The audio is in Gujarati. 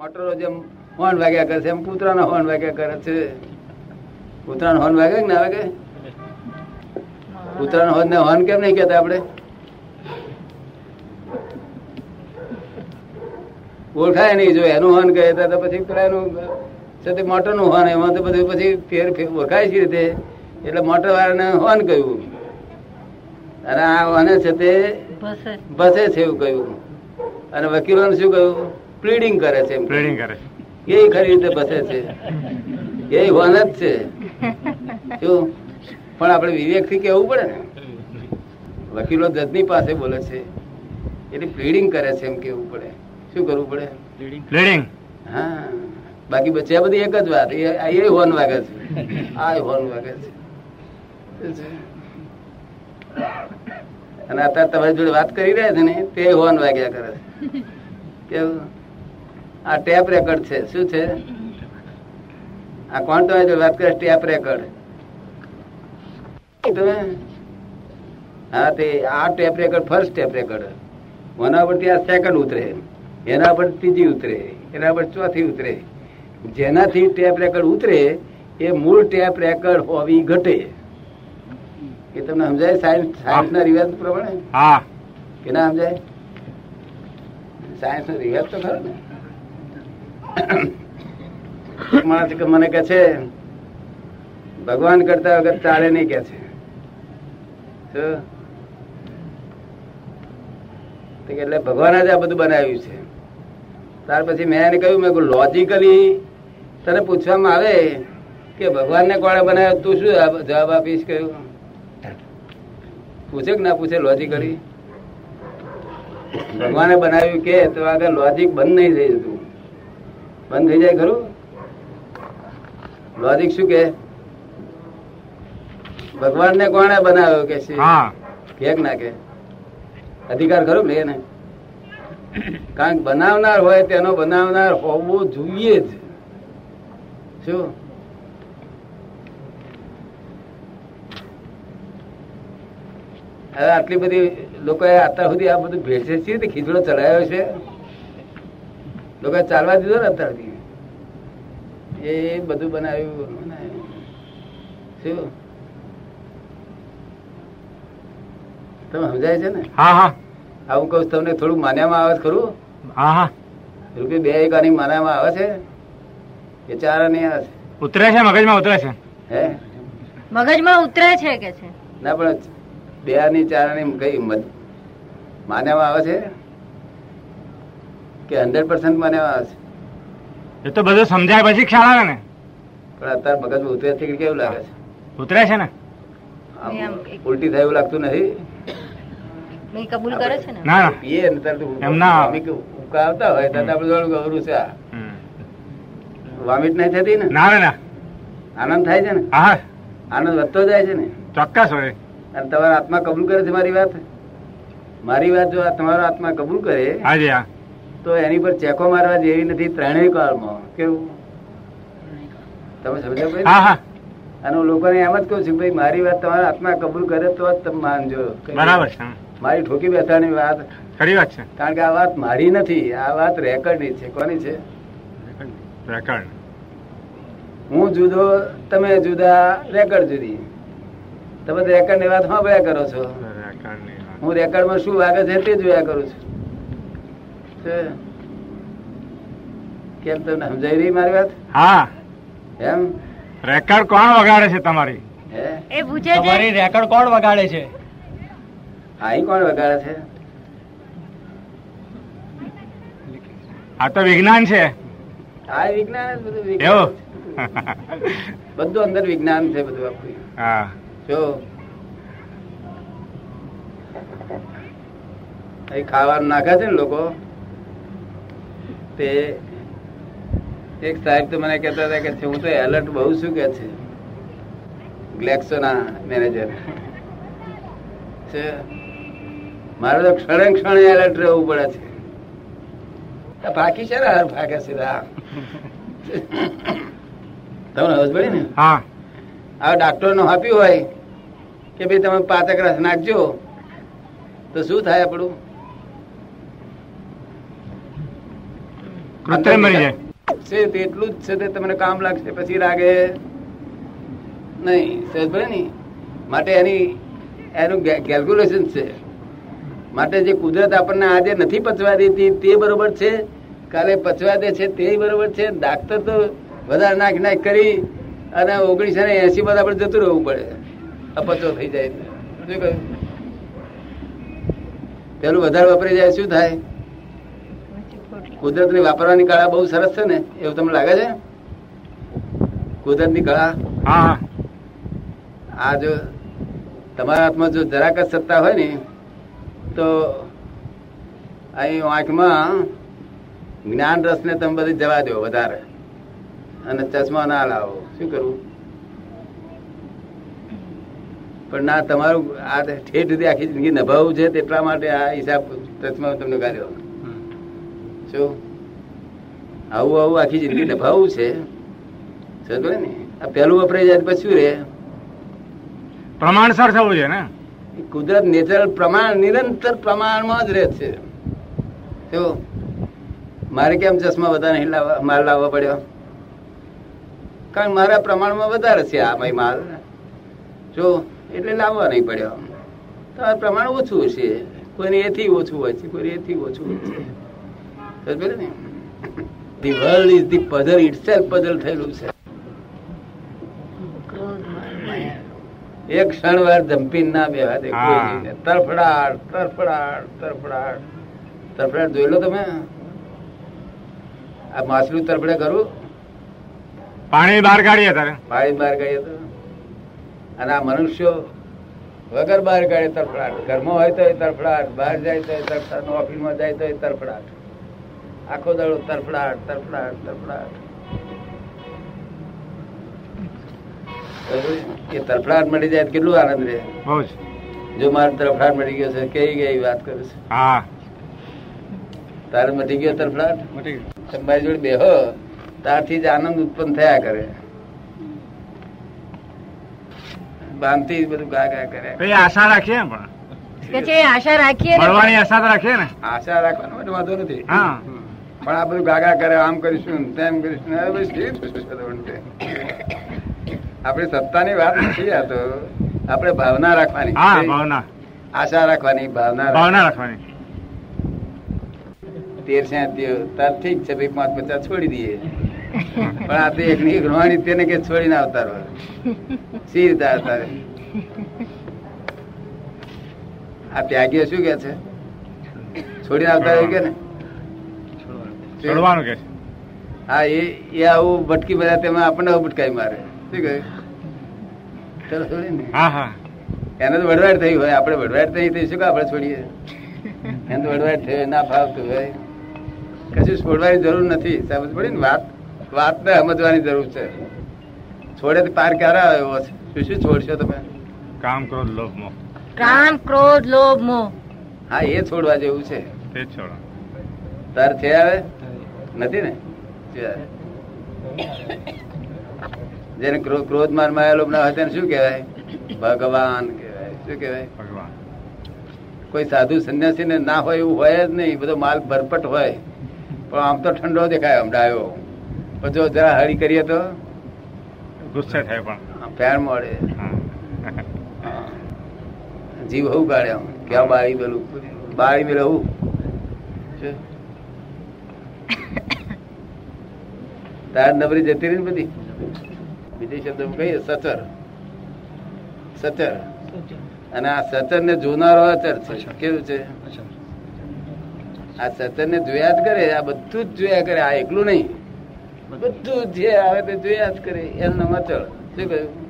મોટરો જેમ હોર્ન વાગ્યા કરે છે એમ કૂતરાના હોર્ન વાગ્યા કરે છે. કૂતરાનો હોર્ન વાગે કે ના વાગે? કૂતરાનો હોર્ન ને હોર્ન કેમ નહીં કહેતા આપણે? ઓળખાય નહીં જો એનું હોર્ન કહે તો પછી પેલા એનું છે તે મોટરનું હોર્ન એમાં તો બધું પછી ફેર ફેર ઓળખાય છે રીતે. એટલે મોટર વાળાને હોર્ન કહ્યું. અને આ હોને છે તે બસે બસે છે એવું કહ્યું. અને વકીલોને શું કહ્યું? પ્લીડિંગ કરે છે એમ પ્લેડિંગ કરે એ ખરી રીતે બસે છે. એ હોન જ છે. શું પણ આપણે વિવેકથી કેવું પડે ને. વકીલો જજની પાસે બોલે છે. એટલે પ્લીડિંગ કરે છે એમ કેવું પડે. શું કરવું પડે? પ્લીડિંગ હા. બાકી બચે બધી એક જ વાત. એ હોન વાગે છે. આ હોન વાગે છે. છે? અને અત્યારે તમારી જોડે વાત કરી રહ્યા છે ને તે હોન વાગ્યા કરે છે. કેવું? આ ટેપ રેકર્ડ છે. શું છે? આ કોણ તમે વાત કરે ટેપ રેકર્ડ તમે? હા તે આ tape record first tape record એના પરથી આ સેકન્ડ ઉતરે. એના પર ત્રીજી ઉતરે. એના પર ચોથી ઉતરે. જેનાથી ટેપ રેકર્ડ ઉતરે એ મૂળ ટેપ રેકર્ડ હોવી ઘટે. એ તમને સમજાય? સાયન્સ સાયન્સ ના રિવાજ પ્રમાણે? હા. કે ના સમજાય? સાયન્સ નો રિવાજ તો ખરો ને. મને કે છે, ભગવાન કરતા વગર ચાલે નહીં કે છે. એટલે ભગવાન જ આ બધું બનાવ્યું છે. ત્યાર પછી મેં એને કહ્યું, મેં લોજિકલી તને પૂછવામાં આવે કે ભગવાનને કોણે બનાવ્યો? તું શું જવાબ આપીશ? કહ્યું. પૂછે કે ના પૂછે લોજિકલી ભગવાને બનાવ્યું કે, તો આગળ લોજિક બંધ નહીં થઈ જતું. બંધ થઈ જાય ખરું? લોજિક શું કે ભગવાનને કોને બનાવ્યો કે છે ના કે અધિકાર ખરો ને એને? કારણ કે બનાવનાર હોય તેનો બનાવનાર હોવો જોઈએ જ. શું? હવે આટલી બધી લોકોએ અત્યાર સુધી આ બધું ભેળસે છે ખીચડો ચલાવ્યો છે? લોકોએ ચાલવા દીધો ને અત્યાર સુધી એ બધું બનાવ્યું. બનાવ્યું. શું? તમે સમજાય છે ને? હા હા. આવું કહું તમને થોડું માન્યામાં આવે છે ખરું? હા હા. રૂપિયા બે એક આની માન્યામાં આવે છે? કે ચાર આની આવે છે ઉતરે છે મગજમાં ઉતરે છે. હે? મગજમાં ઉતરે છે કે છે? ના પણ બે આની ચાર આની કઈ મત- માન્યામાં આવે છે? કે હંડ્રેડ પર્સન્ટ મને એ તો બધું સમજાય પછી ખ્યાલ આવે ને. પણ અત્યારે મગજમાં ઉતરે છે કે કેવું લાગે છે? ઉતરે છે ને? ઉલટી થાય એવું લાગતું નથી? નહીં કબૂલ કરે છે ને? ના ના. પીએ ને તરત એમ ના. વામિક ઉબકા આવતા હોય ત્યારે આપણે જોડું ગૌરું છે આ. નહીં થતી ને? ના ના આનંદ થાય છે ને? હા આનંદ વધતો જાય છે ને? ચોક્કસ હોય. અને તમારો આત્મા કબૂલ કરે છે મારી વાત? મારી વાત જો આ તમારો આત્મા કબૂલ કરે હાજી હા. તો એની પર ચેકો મારવા જેવી નથી ત્રણેય કાળમાં. કેવું? તમે સમજો ભાઈ? હા હા. અને હું લોકોને એમ જ કહું છું ભાઈ મારી વાત તમારા આત્મા કબૂલ કરે તો જ તમે માનજો. બરાબર છે મારી ઠોકી બેઠાની વાત. ખરી વાત છે. કારણ કે આ વાત મારી નથી આ વાત રેકર્ડની છે. કોની છે? રેકર્ડ. હું જુદો તમે જુદા રેકર્ડ જુદી. તમે રેકર્ડની વાત સાંભળ્યા કરો છો. હું વાત. હું રેકર્ડમાં શું વાગે છે તે જોયા કરું છે? કેમ તમને સમજાઈ રહી મારી વાત? હા. એમ? રેકર્ડ કોણ વગાડે છે તમારી? એ પૂછે છે. તમારી રેકર્ડ કોણ વગાડે છે? અહીં કોણ વગાડે છે? આ તો વિજ્ઞાન છે. આ વિજ્ઞાન જ બધું વિજ્ઞાન બધું અંદર વિજ્ઞાન છે બધું આખું. હા. જો. ખાવાનું નાખે છે ને લોકો? તે એક સાહેબ તો મને કહેતા હતા કે હું તો એલર્ટ બહુ શું કે છે? ગ્લેક્સોના મેનેજર છે. મારે તો ક્ષણે ક્ષણે એલર્ટ રહેવું પડે છે. બાકી છે ને હાર ફાકે સીધા. તમને હજ પડી ને? હા. આ ડાક્ટરનું આપ્યું હોય કે ભાઈ તમે પાતક રસ નાખજો તો શું થાય આપણું? કૃત્રિમ બની જાય છે તેટલું જ છે તે તમને કામ લાગશે પછી લાગે નહીં સહેજ ભલે નહીં માટે એની એનું કેલ્ક્યુલેશન છે. માટે જે કુદરત આપણને આજે નથી પચવા દેતી તે બરોબર છે. કાલે પચવા દે છે તે બરોબર છે. ડાક્ટર તો વધારે નાખ નાખ કરી અને ઓગણીસો ને એસી માં આપણે જતું રહેવું પડે. અપચો થઈ જાય. શું કહ્યું? પેલું વધારે વાપરી જાય શું થાય? કુદરતની વાપરવાની કળા બહુ સરસ છે ને એવું તમને લાગે છે? કુદરતની કળા? હા. હા આ જો તમારા હાથમાં જો જરાક જ સત્તા હોય ને તો અહીં આંખમાં જ્ઞાન રસ ને તમે બધી જવા દો વધારે. અને ચશ્મા ના લાવો. શું કરવું પણ ના તમારું આ ઠેઠ સુધી આખી જિંદગી નભાવવું છે તેટલા માટે આ હિસાબ ચશ્મા તમને કાઢ્યો શું આવું આવું આખી જિંદગી નભાવવું છે. સમજો ને? આ પહેલું વપરાય જાય પછી રે પ્રમાણસર થવું છે ને? કુદરત નેચરલ પ્રમાણ નિરંતર પ્રમાણમાં જ રહે છે. જો? મારે કેમ ચશ્મા વધારે નહીં લાવવા માલ લાવવા પડ્યો? કારણ મારા પ્રમાણમાં વધારે છે આ ભાઈ માલ. જો? એટલે લાવવા નહીં પડ્યો. તો આ પ્રમાણ ઓછું છે કોઈને એથી ઓછું હોય છે કોઈને એથી ઓછું હોય છે. The world is the puzzle itself puzzle થયેલું છે. એક ક્ષણ વાર જમ્પી ના બેવા દે તરફડાટ તરફડાટ તરફડાટ તરફડાટ જોઈ લો તમે. આ માછલું તરફડે કરું. પાણી બહાર કાઢીએ તારે. પાણી બહાર કાઢીએ તો. અને આ મનુષ્યો વગર બહાર કાઢે તરફડાટ. ઘરમાં હોય તો તરફડાટ બહાર જાય તો તરફડાટ ઓફિસમાં જાય તો તરફડાટ. આખો દાડો તરફડાટ તરફડાટ તરફડાટ. એ તરફડાટ મળી જાય કેટલું આનંદ રહે? બહુ જ. જો મારે તરફડાટ મળી ગયો છે કઈ ગઈ વાત કરે છે. હા. તારે મટી ગયો તરફડાટ? તમે મારી જોડે બેહો ત્યારથી જ આનંદ ઉત્પન્ન થયા કરે. બાંધતી જ બધું ગા ગા કરે. આશા રાખીએ પણ. આશા રાખીએ આશા રાખીએ ને. આશા રાખવાનો વાંધો નથી. હા. પણ આ બધું ગાગા કરે આમ કરીશું તેમ કરીશું? આપણી સત્તાની વાત નથી આ તો. આપણે ભાવના રાખવાની. ભાવના. આશા રાખવાની ભાવના ભાવના રાખવાની. તેર સાંત્યો તાર. ઠીક છે ભાઈ પાંચ પચાસ છોડી દઈએ. પણ આ તો એક ની એક તેને કે છોડીને આવતારો સી રીતે આવતારે આ ત્યાગીઓ શું કે છે? છોડીને આવતા રહ્યું કે ને છોડવાનું કે? હા એ એ આવું ભટકી બધા તેમાં આપણને ભટકાઈ મારે. શું કહ્યું ચલો છોડી ને. હા હા. એને તો વડવાડ થઈ હોય આપણે વડવાડ થઈ થઈ શું આપણે છોડીએ? એને તો વડવાડ થયો ના ફાવતું હોય. કશું છોડવાની જરૂર નથી. સમજ પડી ને વાત. વાતને સમજવાની જરૂર છે. છોડે તો પાર ક્યારે આવે છે શું શું છોડશો તમે? કામ ક્રોધ લોભ મોહ. કામ ક્રોધ લોભ મોહ. હા એ છોડવા જેવું છે. તે જ છોડો તાર છે આવે નથી ને? જેને ક્રો- ક્રોધ મારમાં ના હોય તેને શું કહેવાય? ભગવાન કહેવાય. શું કહેવાય? ભગવાન. કોઈ સાધુ સંન્યાસી ને ના હોય એવું હોય જ નહીં. બધો માલ ભરપટ હોય. પણ આમ તો ઠંડો દેખાય આમ ડાયો. પણ જો જરા હરી કરીએ તો? ગુસ્સે થાય પણ. ફેર મળે. જીવ હું કાઢે આમ. ક્યાં બાળી પેલું બાળી મેં રહું શું? તાર નબરી જતી રહી બધી? બીજી શબ્દ કહીએ સચર. સચર. અને આ સચર ને જોનારો અચર છે. કેવું છે? આ સચર ને જોયા જ કરે આ બધું જ જોયા કરે આ એકલું નહીં. બધું જ. આવે તે જોયા જ કરે. એનું નામ અચળ શું કહ્યું?